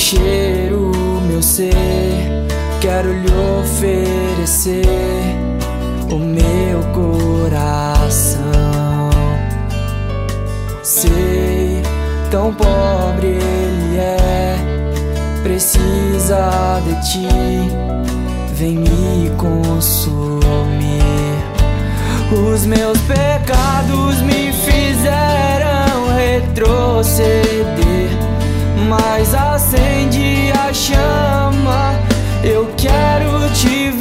encher o meu ser. Quero lhe oferecer o meu coração. Sei, tão pobre ele é, precisa de ti, vem me consumir. Os meus pecados me fizeram retroceder, mas acende a chama. Eu quero te ver.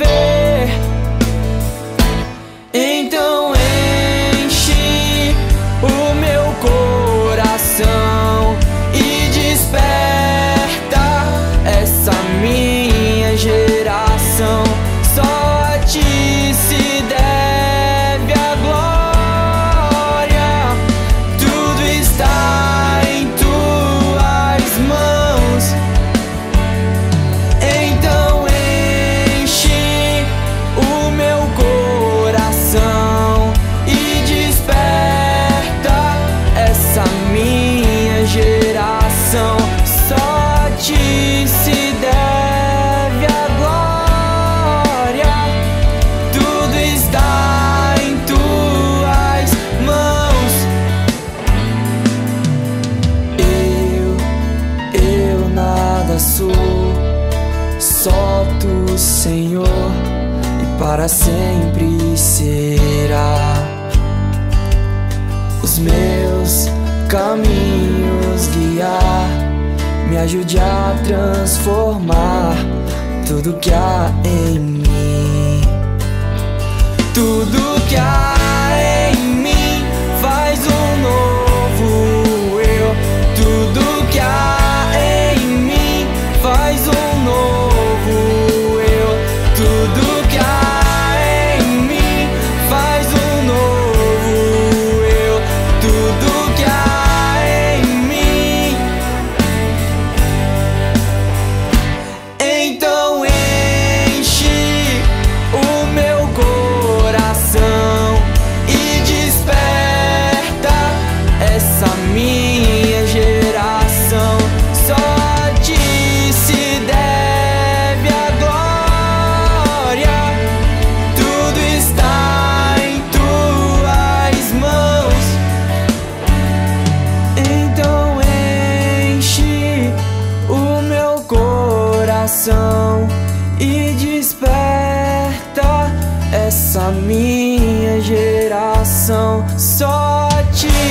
Só tu, Senhor, e para sempre será. Os meus caminhos guiar, me ajude a transformar tudo que há em mim. Coração e desperta essa minha geração. Só ti